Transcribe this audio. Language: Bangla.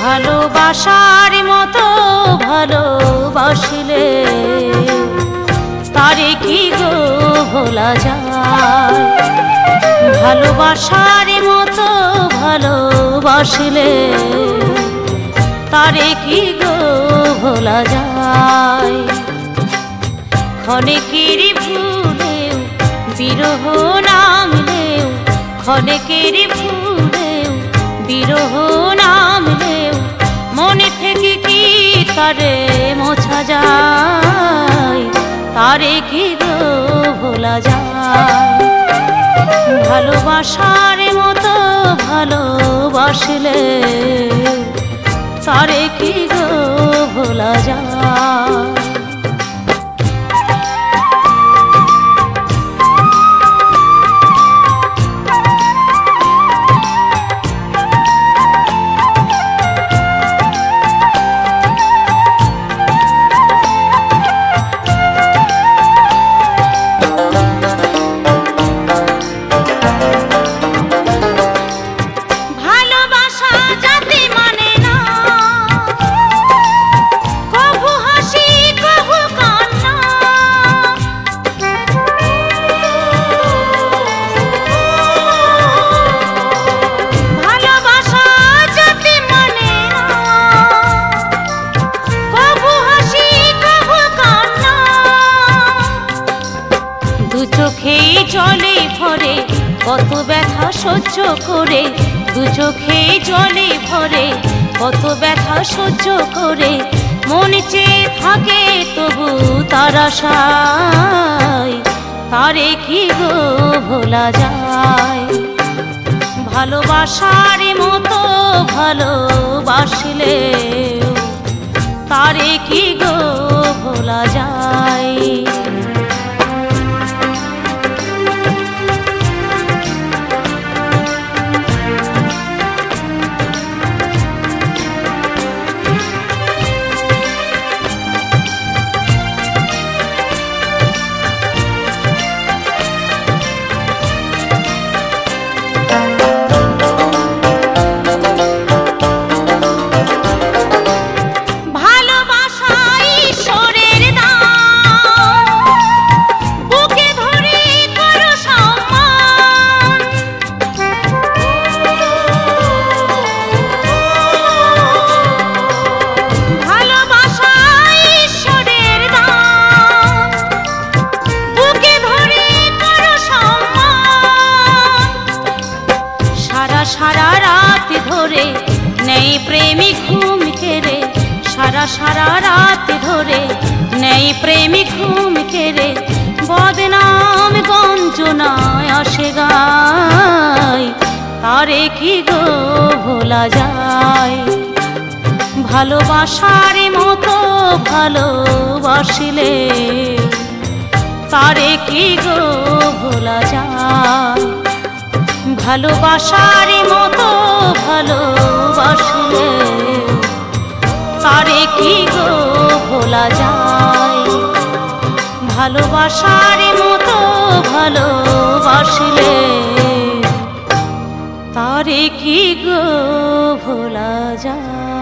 ভালোবাসার মতো ভালোবাসলে তারে কি ভোলা যায়। ভালোবাসার মতো ভালোবাসলে তারে কি গো ভোলা যায়? ক্ষণেকের ভুলেও বিরহ নামলেও ক্ষণেকের ভুলেও বিরহ নামলেও, মনে থেকে কি তারে মোছা যায়? তারে কি গো যায় ভালোবাসার মতো ভালোবাসলে তারে কি গো ভোলা যায়? দু চোখেই জলে ভরে, কত ব্যথা সহ্য করে, দু চোখেই জলে ভরে, কত ব্যথা সহ্য করে, মন চেয়ে থাকে তবু তার তারে কি গো ভোলা যায়? ভালোবাসার মতো ভালোবাসলে, তারে কি গো ভোলা যায়? সারা রাত ধরে, নেই প্রেমিক ঘুম কেড়ে। সারা সারা রাত ধরে, নেই প্রেমিক ঘুম কেড়ে। বদনাম গঞ্জনায় আসে গায়, তারে কি গো ভোলা যায়? ভালোবাসার মতো ভালোবাসিলে, তারে কি গো ভোলা যায়? ভালোবাসার মতো ভালোবাসলে তারে কি গো ভোলা যায়? ভালোবাসার মতো ভালোবাসলে তারে কি গো ভোলা যায়?